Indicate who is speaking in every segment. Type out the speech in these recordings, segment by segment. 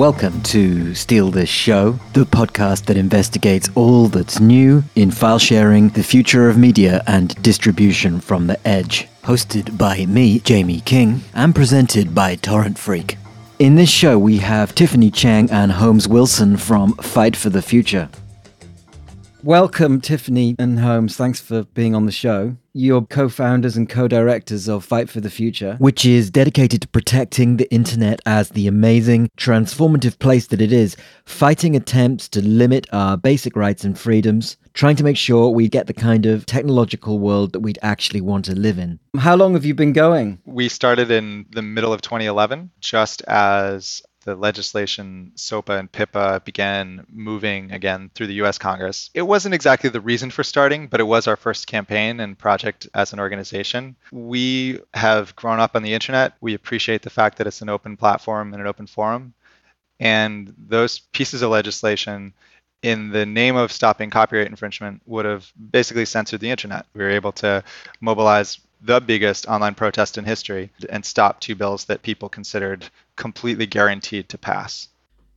Speaker 1: Welcome to Steal This Show, the podcast that investigates all that's new in file sharing, the future of media, and distribution from the edge. Hosted by me, Jamie King, and presented by Torrent Freak. In this show, we have Tiffiniy Cheng and Holmes Wilson from Fight for the Future. Welcome, Tiffiniy and Holmes. Thanks for being on the show. You're co founders and co directors of Fight for the Future, which is dedicated to protecting the internet as the amazing, transformative place that it is, fighting attempts to limit our basic rights and freedoms, trying to make sure we get the kind of technological world that we'd actually want to live in. How long have you been going?
Speaker 2: We started in the middle of 2011, just as the legislation, SOPA and PIPA, began moving again through the US Congress. It wasn't exactly the reason for starting, but it was our first campaign and project as an organization. We have grown up on the internet. We appreciate the fact that it's an open platform and an open forum. And those pieces of legislation, in the name of stopping copyright infringement, would have basically censored the internet. We were able to mobilize the biggest online protest in history and stop two bills that people considered completely guaranteed to pass.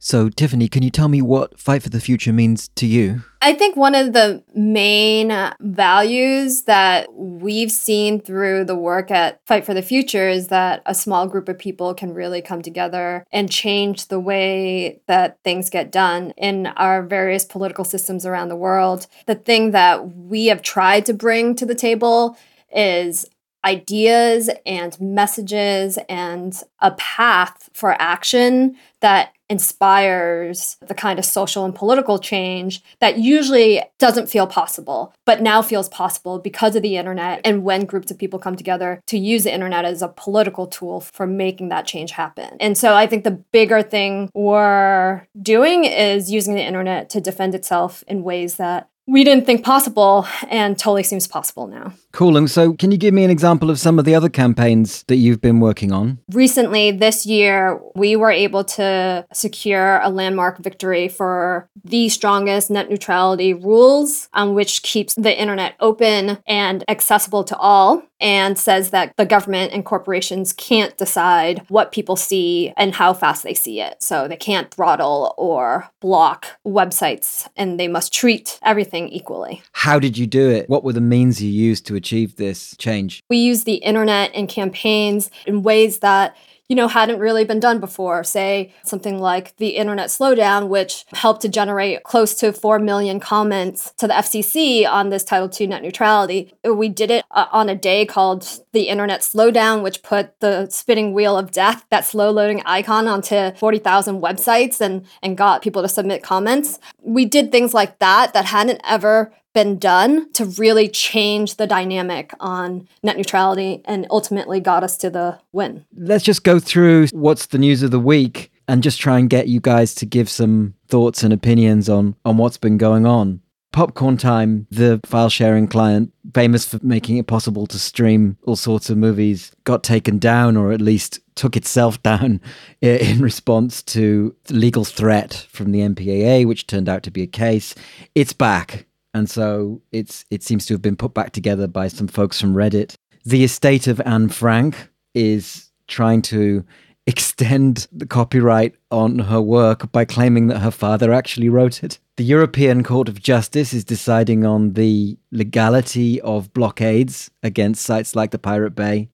Speaker 1: So, Tiffiniy, can you tell me what Fight for the Future means to you?
Speaker 3: I think one of the main values that we've seen through the work at Fight for the Future is that a small group of people can really come together and change the way that things get done in our various political systems around the world. The thing that we have tried to bring to the table is ideas and messages and a path for action that inspires the kind of social and political change that usually doesn't feel possible, but now feels possible because of the internet and when groups of people come together to use the internet as a political tool for making that change happen. And so I think the bigger thing we're doing is using the internet to defend itself in ways that we didn't think possible and totally seems possible now.
Speaker 1: Cool. And so, can you give me an example of some of the other campaigns that you've been working on?
Speaker 3: Recently, this year, we were able to secure a landmark victory for the strongest net neutrality rules, um, which keeps the internet open and accessible to all and says that the government and corporations can't decide what people see and how fast they see it. So they can't throttle or block websites and they must treat everything equally.
Speaker 1: How did you do it? What were the means you used to achieve this change?
Speaker 3: We use the internet and campaigns in ways that you know, hadn't really been done before. Say something like the internet slowdown, which helped to generate close to 4 million comments to the FCC on this Title II net neutrality. We did it uh, on a day called the internet slowdown, which put the spinning wheel of death, that slow loading icon, onto 40,000 websites and, and got people to submit comments. We did things like that that hadn't ever been done to really change the dynamic on net neutrality and ultimately got us to the win.
Speaker 1: Let's just go through what's the news of the week and just try and get you guys to give some thoughts and opinions on on what's been going on. Popcorn Time, the file sharing client, famous for making it possible to stream all sorts of movies, got taken down or at least took itself down in response to legal threat from the MPAA, which turned out to be a case. It's back and so it's it seems to have been put back together by some folks from Reddit. The estate of Anne Frank is trying to extend the copyright on her work by claiming that her father actually wrote it. The European Court of Justice is deciding on the legality of blockades against sites like the Pirate Bay.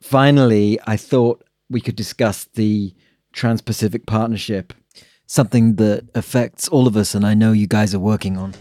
Speaker 1: Finally, I thought we could discuss the Trans Pacific Partnership, something that affects all of us, and I know you guys are working on.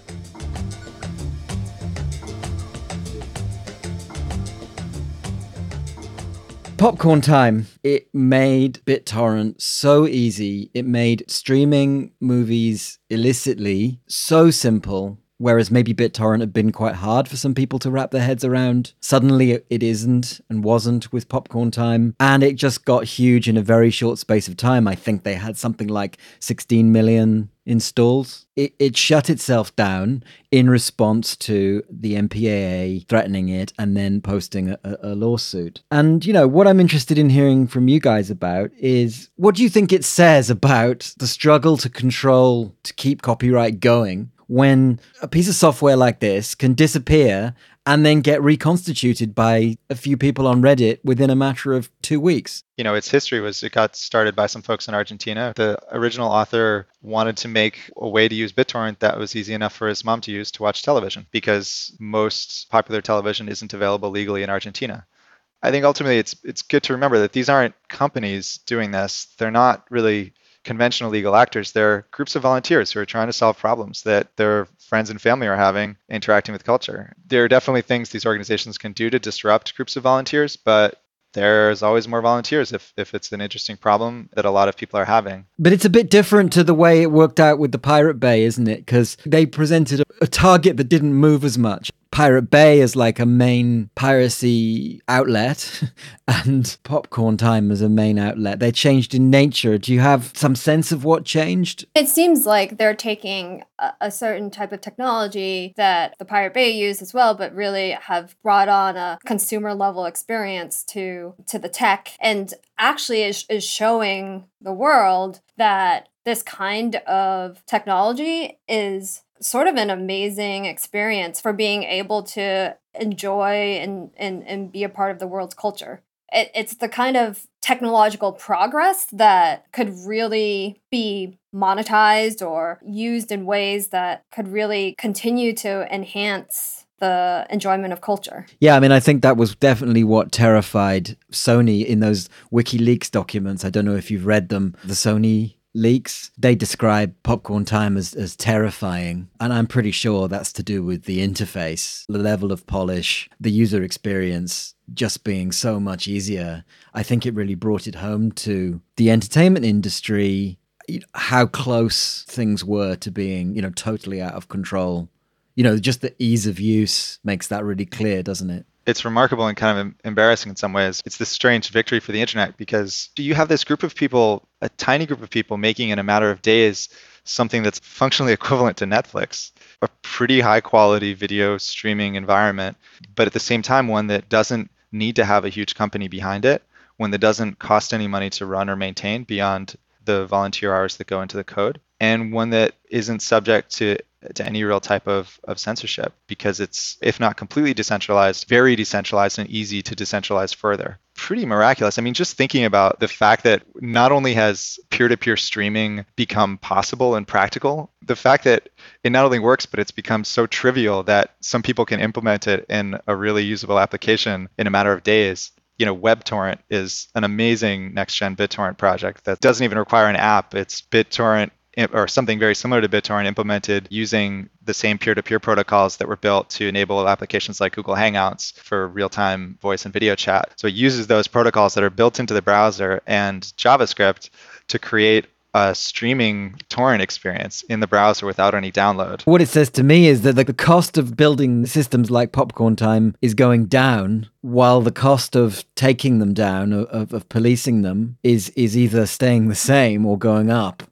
Speaker 1: Popcorn time. It made BitTorrent so easy. It made streaming movies illicitly so simple. Whereas maybe BitTorrent had been quite hard for some people to wrap their heads around. Suddenly it isn't and wasn't with Popcorn Time. And it just got huge in a very short space of time. I think they had something like 16 million installs. It, it shut itself down in response to the MPAA threatening it and then posting a, a, lawsuit. And, you know, what I'm interested in hearing from you guys about is what do you think it says about the struggle to control, to keep copyright going? When a piece of software like this can disappear and then get reconstituted by a few people on Reddit within a matter of two weeks.
Speaker 2: You know, its history was it got started by some folks in Argentina. The original author wanted to make a way to use BitTorrent that was easy enough for his mom to use to watch television because most popular television isn't available legally in Argentina. I think ultimately it's it's good to remember that these aren't companies doing this. They're not really conventional legal actors. They're groups of volunteers who are trying to solve problems that their friends and family are having interacting with culture. There are definitely things these organizations can do to disrupt groups of volunteers, but there's always more volunteers if, if it's an interesting problem that a lot of people are having.
Speaker 1: But it's a bit different to the way it worked out with the Pirate Bay, isn't it? Because they presented a, a target that didn't move as much. Pirate Bay as like a main piracy outlet and Popcorn Time as a main outlet. They changed in nature. Do you have some sense of what changed?
Speaker 3: It seems like they're taking a, a certain type of technology that the Pirate Bay used as well, but really have brought on a consumer level experience to to the tech and actually is, is showing the world that this kind of technology is sort of an amazing experience for being able to enjoy and, and, and be a part of the world's culture. It, it's the kind of technological progress that could really be monetized or used in ways that could really continue to enhance the enjoyment of culture.
Speaker 1: Yeah, I mean, I think that was definitely what terrified Sony in those WikiLeaks documents. I don't know if you've read them. The Sony leaks, they describe popcorn time as, as terrifying. And I'm pretty sure that's to do with the interface, the level of polish, the user experience just being so much easier. I think it really brought it home to the entertainment industry, how close things were to being, you know, totally out of control. You know, just the ease of use makes that really clear, doesn't it?
Speaker 2: It's remarkable and kind of embarrassing in some ways. It's this strange victory for the internet because you have this group of people, a tiny group of people, making in a matter of days something that's functionally equivalent to Netflix, a pretty high quality video streaming environment, but at the same time, one that doesn't need to have a huge company behind it, one that doesn't cost any money to run or maintain beyond the volunteer hours that go into the code, and one that isn't subject to to any real type of, of censorship because it's, if not completely decentralized, very decentralized and easy to decentralize further. Pretty miraculous. I mean, just thinking about the fact that not only has peer to peer streaming become possible and practical, the fact that it not only works, but it's become so trivial that some people can implement it in a really usable application in a matter of days you know, WebTorrent is an amazing next gen BitTorrent project that doesn't even require an app. It's BitTorrent or something very similar to BitTorrent implemented using the same peer-to-peer protocols that were built to enable applications like Google Hangouts for real-time voice and video chat. So it uses those protocols that are built into the browser and JavaScript to create a streaming torrent experience in the browser without any download.
Speaker 1: What it says to me is that the cost of building systems like Popcorn Time is going down, while the cost of taking them down, of, of policing them, is is either staying the same or going up.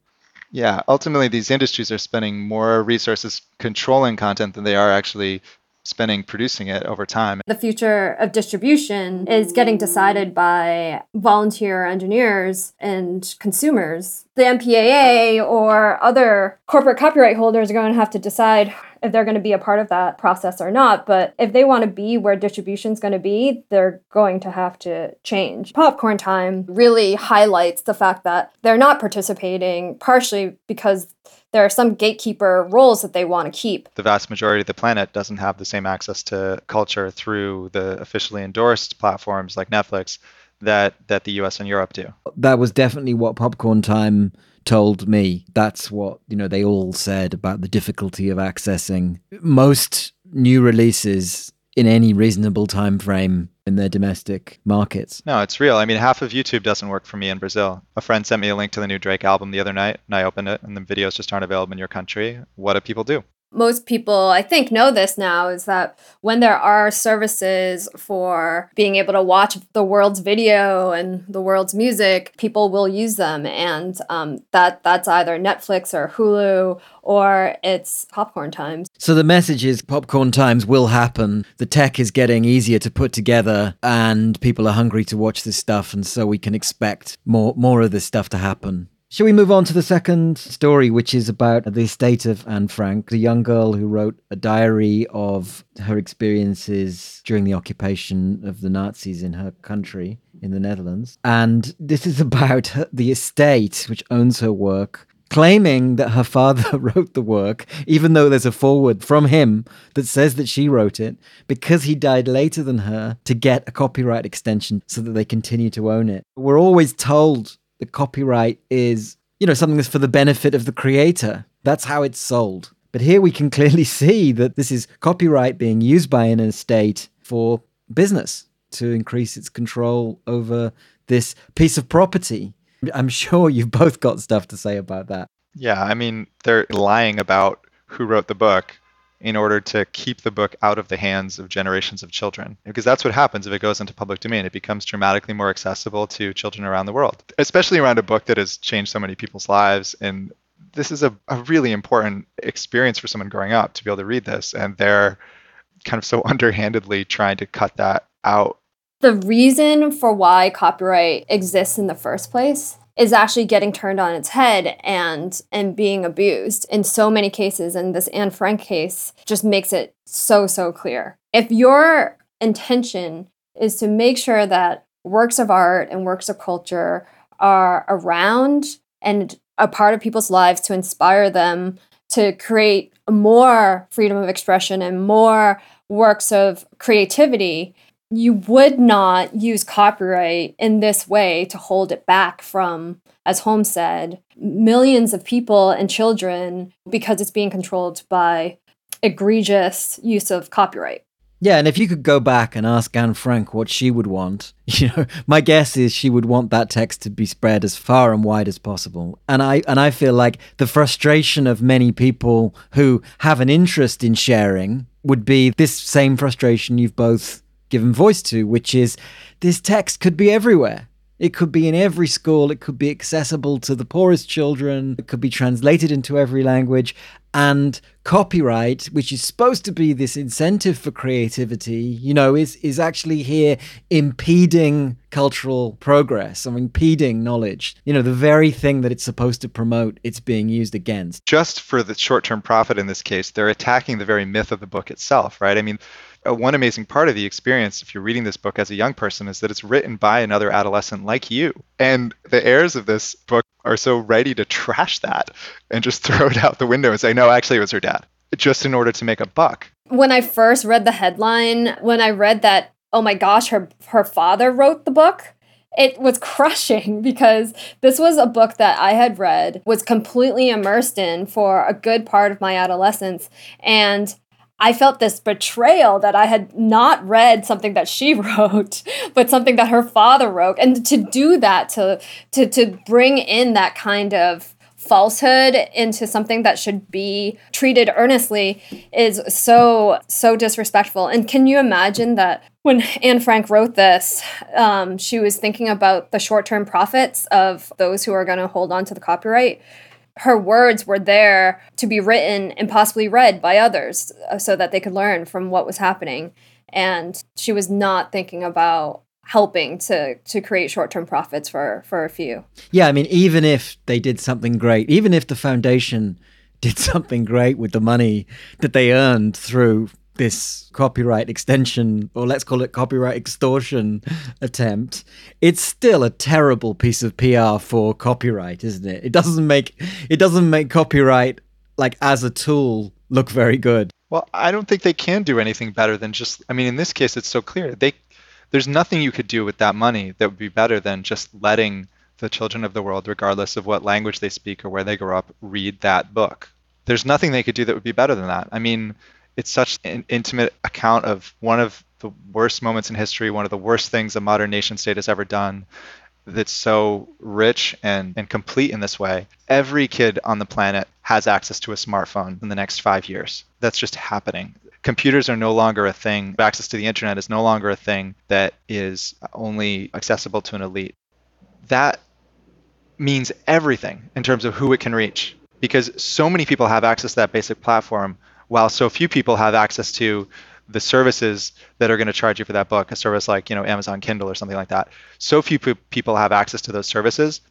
Speaker 2: Yeah, ultimately, these industries are spending more resources controlling content than they are actually spending producing it over time.
Speaker 3: The future of distribution is getting decided by volunteer engineers and consumers. The MPAA or other corporate copyright holders are going to have to decide if they're going to be a part of that process or not. But if they want to be where distribution is going to be, they're going to have to change. Popcorn Time really highlights the fact that they're not participating, partially because there are some gatekeeper roles that they want to keep.
Speaker 2: The vast majority of the planet doesn't have the same access to culture through the officially endorsed platforms like Netflix that that the US and Europe do.
Speaker 1: That was definitely what Popcorn Time told me. That's what, you know, they all said about the difficulty of accessing most new releases in any reasonable time frame in their domestic markets.
Speaker 2: No, it's real. I mean, half of YouTube doesn't work for me in Brazil. A friend sent me a link to the new Drake album the other night, and I opened it, and the videos just aren't available in your country. What do people do?
Speaker 3: Most people I think know this now is that when there are services for being able to watch the world's video and the world's music, people will use them, and um, that that's either Netflix or Hulu or it's Popcorn Times.
Speaker 1: So the message is Popcorn Times will happen. The tech is getting easier to put together, and people are hungry to watch this stuff, and so we can expect more more of this stuff to happen Shall we move on to the second story, which is about the estate of Anne Frank, the young girl who wrote a diary of her experiences during the occupation of the Nazis in her country, in the Netherlands. And this is about the estate which owns her work, claiming that her father wrote the work, even though there's a foreword from him that says that she wrote it, because he died later than her to get a copyright extension so that they continue to own it. We're always told the copyright is, you know, something that's for the benefit of the creator. That's how it's sold. But here we can clearly see that this is copyright being used by an estate for business to increase its control over this piece of property. I'm sure you've both got stuff to say about that.
Speaker 2: Yeah, I mean, they're lying about who wrote the book in order to keep the book out of the hands of generations of children. Because that's what happens if it goes into public domain. It becomes dramatically more accessible to children around the world, especially around a book that has changed so many people's lives. And this is a, a really important experience for someone growing up to be able to read this. And they're kind of so underhandedly trying to cut that out.
Speaker 3: The reason for why copyright exists in the first place is actually getting turned on its head and and being abused in so many cases and this Anne Frank case just makes it so so clear. If your intention is to make sure that works of art and works of culture are around and a part of people's lives to inspire them to create more freedom of expression and more works of creativity, you would not use copyright in this way to hold it back from, as Holmes said, millions of people and children because it's being controlled by egregious use of copyright.
Speaker 1: Yeah, and if you could go back and ask Anne Frank what she would want, you know, my guess is she would want that text to be spread as far and wide as possible. And I and I feel like the frustration of many people who have an interest in sharing would be this same frustration you've both given voice to, which is this text could be everywhere. It could be in every school. It could be accessible to the poorest children. It could be translated into every language. And copyright, which is supposed to be this incentive for creativity, you know, is, is actually here impeding cultural progress or impeding knowledge. You know, the very thing that it's supposed to promote, it's being used against.
Speaker 2: Just for the short term profit in this case, they're attacking the very myth of the book itself, right? I mean, one amazing part of the experience, if you're reading this book as a young person, is that it's written by another adolescent like you. And the heirs of this book are so ready to trash that and just throw it out the window and say, no, actually, it was her dad, just in order to make a buck.
Speaker 3: When I first read the headline, when I read that, oh my gosh, her, her father wrote the book, it was crushing because this was a book that I had read, was completely immersed in for a good part of my adolescence. And I felt this betrayal that I had not read something that she wrote, but something that her father wrote. And to do that, to to to bring in that kind of falsehood into something that should be treated earnestly is so so disrespectful and can you imagine that when anne frank wrote this um, she was thinking about the short-term profits of those who are going to hold on to the copyright her words were there to be written and possibly read by others uh, so that they could learn from what was happening. And she was not thinking about helping to to create short-term profits for for a few.
Speaker 1: Yeah i mean even if they did something great even if the foundation did something great with the money that they earned through this copyright extension, or let's call it copyright extortion attempt, it's still a terrible piece of PR for copyright, isn't it? It doesn't make it doesn't make copyright like as a tool look very good.
Speaker 2: Well, I don't think they can do anything better than just I mean in this case it's so clear. They there's nothing you could do with that money that would be better than just letting the children of the world regardless of what language they speak or where they grow up read that book. There's nothing they could do that would be better than that. I mean, it's such an intimate account of one of the worst moments in history, one of the worst things a modern nation state has ever done. That's so rich and, and complete in this way. Every kid on the planet has access to a smartphone in the next five years. That's just happening. Computers are no longer a thing. Access to the internet is no longer a thing that is only accessible to an elite. That means everything in terms of who it can reach because so many people have access to that basic platform while so few people have access to the services that are going to charge you for that book, a service like you know Amazon Kindle or something like that. So few people have access to those services.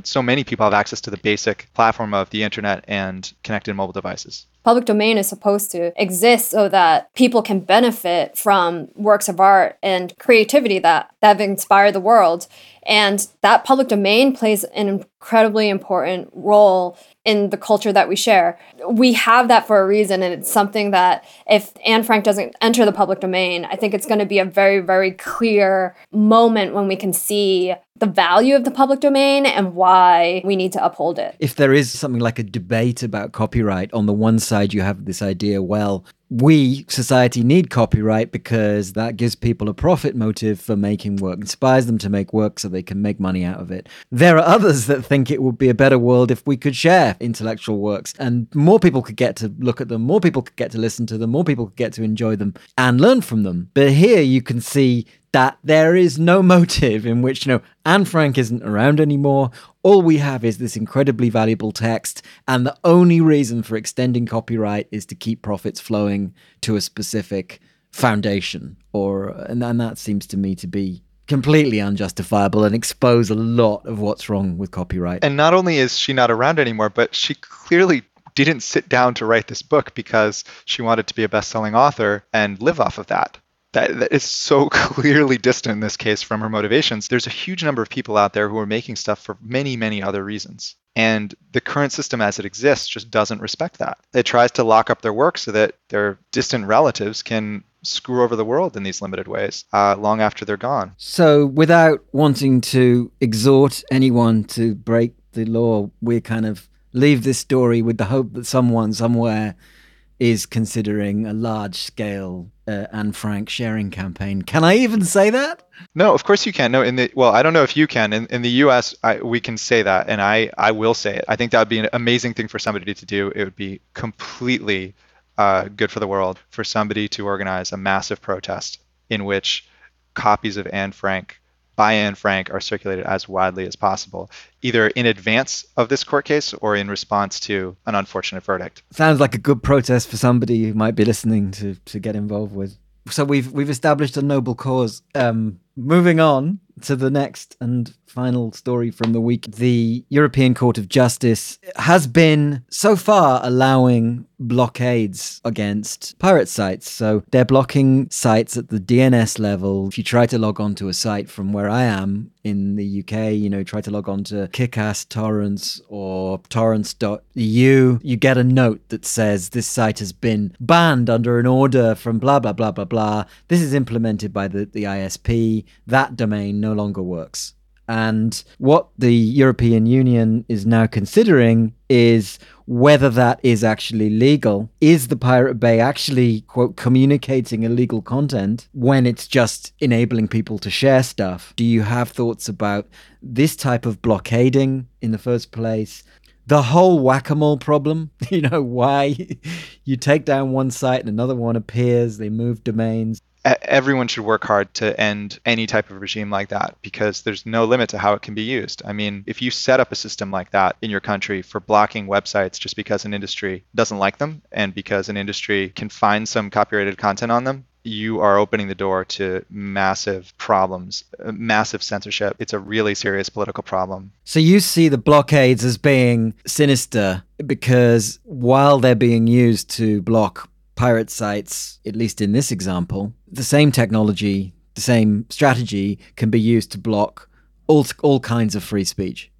Speaker 2: But so many people have access to the basic platform of the internet and connected mobile devices
Speaker 3: public domain is supposed to exist so that people can benefit from works of art and creativity that, that have inspired the world. And that public domain plays an incredibly important role in the culture that we share. We have that for a reason, and it's something that if Anne Frank doesn't enter the public domain, I think it's going to be a very, very clear moment when we can see the value of the public domain and why we need to uphold it.
Speaker 1: If there is something like a debate about copyright, on the one side, you have this idea, well, we, society, need copyright because that gives people a profit motive for making work, inspires them to make work so they can make money out of it. There are others that think it would be a better world if we could share intellectual works and more people could get to look at them, more people could get to listen to them, more people could get to enjoy them and learn from them. But here you can see that there is no motive in which, you know, Anne Frank isn't around anymore. All we have is this incredibly valuable text, and the only reason for extending copyright is to keep profits flowing to a specific foundation. Or and, and that seems to me to be completely unjustifiable and expose a lot of what's wrong with copyright.
Speaker 2: And not only is she not around anymore, but she clearly didn't sit down to write this book because she wanted to be a best-selling author and live off of that that, that is so clearly distant in this case from her motivations. There's a huge number of people out there who are making stuff for many, many other reasons. And the current system as it exists just doesn't respect that. It tries to lock up their work so that their distant relatives can screw over the world in these limited ways uh, long after they're gone.
Speaker 1: So, without wanting to exhort anyone to break the law, we kind of leave this story with the hope that someone somewhere is considering a large scale uh, Anne Frank sharing campaign. Can I even say that?
Speaker 2: No, of course you can. No, in the well, I don't know if you can. In, in the U.S., I, we can say that, and I I will say it. I think that would be an amazing thing for somebody to do. It would be completely uh, good for the world for somebody to organize a massive protest in which copies of Anne Frank by Anne Frank are circulated as widely as possible, either in advance of this court case or in response to an unfortunate verdict.
Speaker 1: Sounds like a good protest for somebody who might be listening to to get involved with. So we've we've established a noble cause. Um, moving on to the next and final story from the week. The European Court of Justice has been so far allowing blockades against pirate sites. So they're blocking sites at the DNS level. If you try to log on to a site from where I am in the UK, you know, try to log on to Kickass Torrents or torrentz.eu, you get a note that says this site has been banned under an order from blah, blah, blah, blah, blah. This is implemented by the, the ISP. That domain no longer works. And what the European Union is now considering is whether that is actually legal. Is the Pirate Bay actually, quote, communicating illegal content when it's just enabling people to share stuff? Do you have thoughts about this type of blockading in the first place? The whole whack a mole problem, you know, why you take down one site and another one appears, they move domains
Speaker 2: everyone should work hard to end any type of regime like that because there's no limit to how it can be used. I mean, if you set up a system like that in your country for blocking websites just because an industry doesn't like them and because an industry can find some copyrighted content on them, you are opening the door to massive problems, uh, massive censorship. It's a really serious political problem.
Speaker 1: So you see the blockades as being sinister because while they're being used to block pirate sites, at least in this example, the same technology, the same strategy can be used to block all, all kinds of free speech.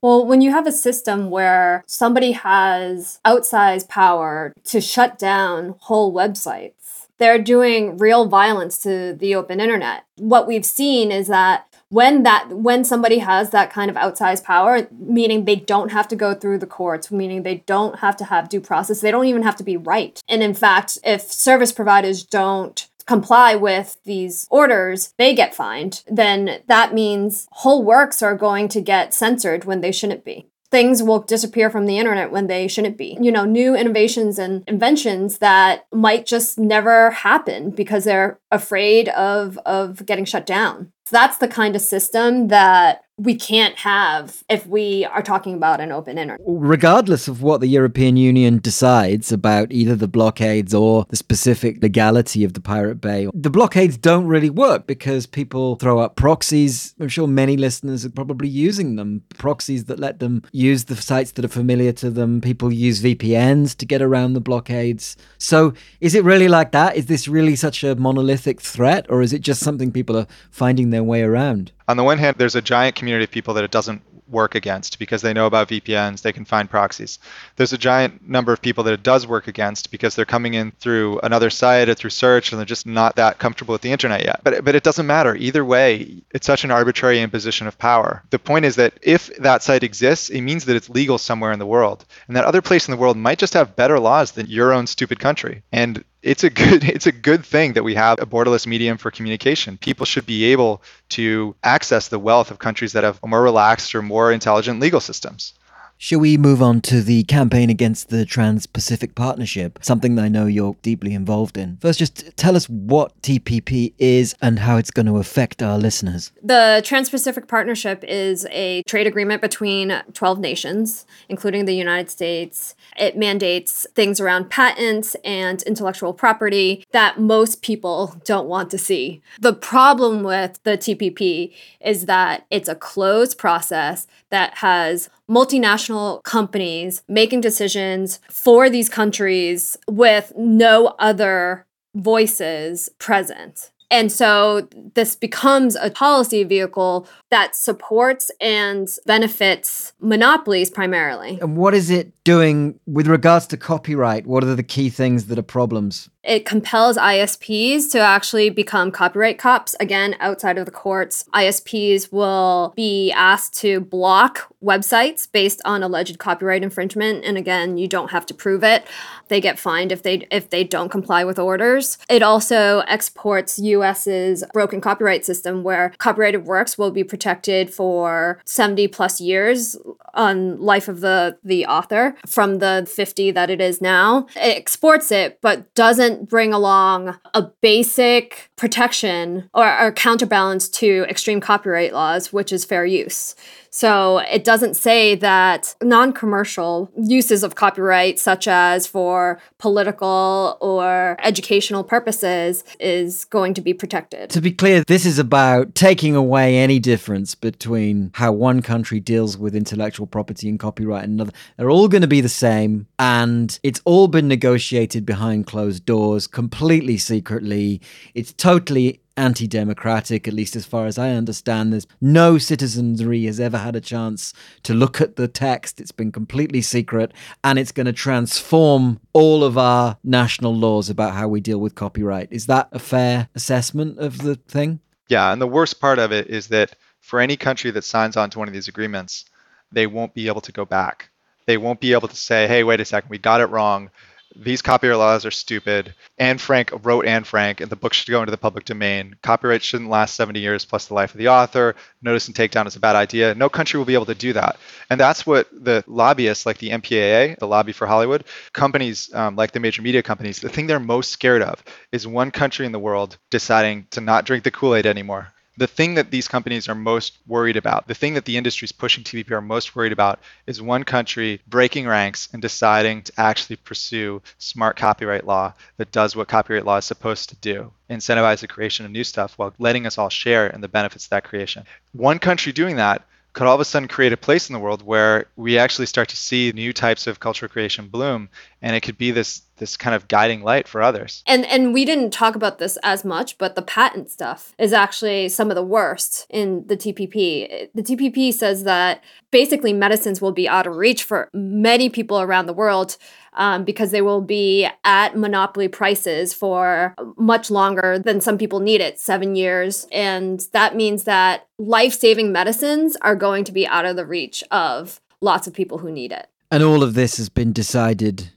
Speaker 3: Well, when you have a system where somebody has outsized power to shut down whole websites, they're doing real violence to the open internet. What we've seen is that when that when somebody has that kind of outsized power meaning they don't have to go through the courts meaning they don't have to have due process they don't even have to be right and in fact if service providers don't comply with these orders, they get fined, then that means whole works are going to get censored when they shouldn't be things will disappear from the internet when they shouldn't be. You know, new innovations and inventions that might just never happen because they're afraid of of getting shut down. That's the kind of system that we can't have if we are talking about an open internet.
Speaker 1: Regardless of what the European Union decides about either the blockades or the specific legality of the Pirate Bay, the blockades don't really work because people throw up proxies. I'm sure many listeners are probably using them. Proxies that let them use the sites that are familiar to them. People use VPNs to get around the blockades. So is it really like that? Is this really such a monolithic threat or is it just something people are finding their way around?
Speaker 2: On the one hand, there's a giant community of people that it doesn't work against because they know about VPNs, they can find proxies. There's a giant number of people that it does work against because they're coming in through another site or through search and they're just not that comfortable with the internet yet. But but it doesn't matter. Either way, it's such an arbitrary imposition of power. The point is that if that site exists, it means that it's legal somewhere in the world. And that other place in the world might just have better laws than your own stupid country. And it's a good it's a good thing that we have a borderless medium for communication. People should be able to access the wealth of countries that have more relaxed or more intelligent legal systems.
Speaker 1: Shall we move on to the campaign against the Trans Pacific Partnership, something that I know you're deeply involved in? First, just tell us what TPP is and how it's going to affect our listeners.
Speaker 3: The Trans Pacific Partnership is a trade agreement between 12 nations, including the United States. It mandates things around patents and intellectual property that most people don't want to see. The problem with the TPP is that it's a closed process that has multinational companies making decisions for these countries with no other voices present. And so this becomes a policy vehicle that supports and benefits monopolies primarily.
Speaker 1: And what is it doing with regards to copyright? What are the key things that are problems?
Speaker 3: It compels ISPs to actually become copyright cops again outside of the courts. ISPs will be asked to block websites based on alleged copyright infringement and again, you don't have to prove it. They get fined if they if they don't comply with orders. It also exports US's broken copyright system where copyrighted works will be protected for 70 plus years on life of the the author from the 50 that it is now. It exports it but doesn't bring along a basic protection or, or counterbalance to extreme copyright laws, which is fair use. So it doesn't say that non commercial uses of copyright, such as for political or educational purposes, is going to be protected.
Speaker 1: To be clear, this is about taking away any difference between how one country deals with intellectual property and copyright and another. They're all going to be the same, and it's all been negotiated behind closed doors, completely secretly. It's totally anti democratic, at least as far as I understand. There's no citizenry has ever had a chance to look at the text. It's been completely secret, and it's going to transform all of our national laws about how we deal with copyright. Is that a fair assessment of the thing?
Speaker 2: Yeah, and the worst part of it is that for any country that signs on to one of these agreements, they won't be able to go back. They won't be able to say, hey, wait a second, we got it wrong these copyright laws are stupid. Anne Frank wrote Anne Frank, and the book should go into the public domain. Copyright shouldn't last 70 years plus the life of the author. Notice and takedown is a bad idea. No country will be able to do that. And that's what the lobbyists, like the MPAA, the lobby for Hollywood, companies um, like the major media companies, the thing they're most scared of is one country in the world deciding to not drink the Kool Aid anymore the thing that these companies are most worried about, the thing that the industry is pushing TPP are most worried about, is one country breaking ranks and deciding to actually pursue smart copyright law that does what copyright law is supposed to do incentivize the creation of new stuff while letting us all share in the benefits of that creation. One country doing that could all of a sudden create a place in the world where we actually start to see new types of cultural creation bloom and it could be this this kind of guiding light for others.
Speaker 3: And and we didn't talk about this as much, but the patent stuff is actually some of the worst in the TPP. The TPP says that basically medicines will be out of reach for many people around the world um, because they will be at monopoly prices for much longer than some people need it seven years. And that means that life saving medicines are going to be out of the reach of lots of people who need it.
Speaker 1: And all of this has been decided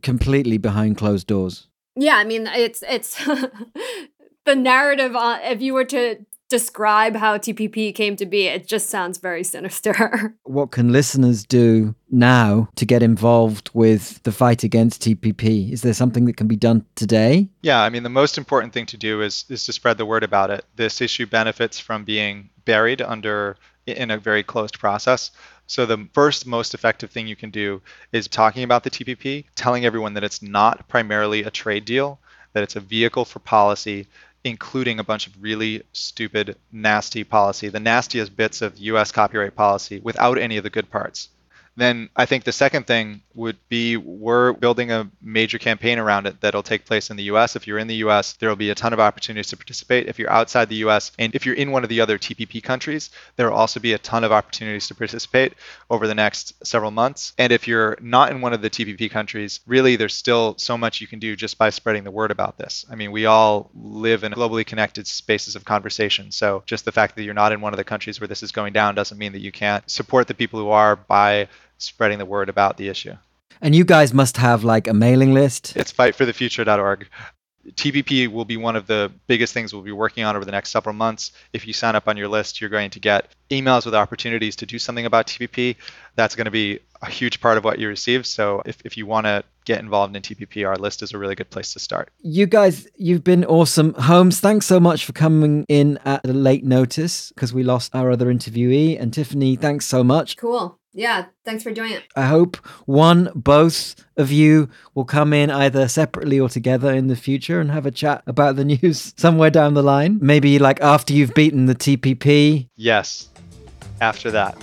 Speaker 1: completely behind closed doors.
Speaker 3: Yeah, I mean, it's it's the narrative. On, if you were to describe how TPP came to be, it just sounds very sinister.
Speaker 1: What can listeners do now to get involved with the fight against TPP? Is there something that can be done today?
Speaker 2: Yeah, I mean, the most important thing to do is is to spread the word about it. This issue benefits from being buried under in a very closed process. So the first most effective thing you can do is talking about the TPP, telling everyone that it's not primarily a trade deal, that it's a vehicle for policy, including a bunch of really stupid, nasty policy, the nastiest bits of US copyright policy without any of the good parts. Then I think the second thing would be we're building a major campaign around it that'll take place in the US. If you're in the US, there will be a ton of opportunities to participate. If you're outside the US and if you're in one of the other TPP countries, there will also be a ton of opportunities to participate over the next several months. And if you're not in one of the TPP countries, really there's still so much you can do just by spreading the word about this. I mean, we all live in globally connected spaces of conversation. So just the fact that you're not in one of the countries where this is going down doesn't mean that you can't support the people who are by spreading the word about the issue.
Speaker 1: And you guys must have like a mailing list.
Speaker 2: It's fightforthefuture.org. TPP will be one of the biggest things we'll be working on over the next several months. If you sign up on your list, you're going to get emails with opportunities to do something about TPP. That's going to be a huge part of what you receive. So if, if you want to get involved in TPP, our list is a really good place to start.
Speaker 1: You guys, you've been awesome. Holmes, thanks so much for coming in at a late notice because we lost our other interviewee. And Tiffiniy, thanks so much.
Speaker 3: Cool. Yeah, thanks for doing it.
Speaker 1: I hope one, both of you will come in either separately or together in the future and have a chat about the news somewhere down the line. Maybe like after you've beaten the TPP.
Speaker 2: Yes, after that.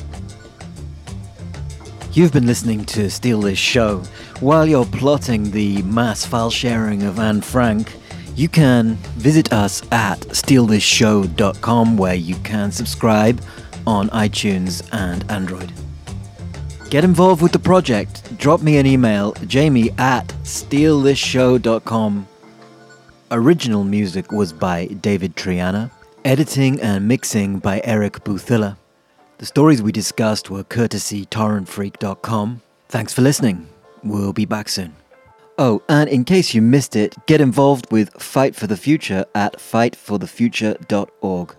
Speaker 1: You've been listening to Steal This Show. While you're plotting the mass file sharing of Anne Frank, you can visit us at stealthisshow.com where you can subscribe on iTunes and Android. Get involved with the project. Drop me an email, jamie at stealthisshow.com. Original music was by David Triana. Editing and mixing by Eric Buthilla. The stories we discussed were courtesy torrentfreak.com. Thanks for listening. We'll be back soon. Oh, and in case you missed it, get involved with Fight for the Future at fightforthefuture.org.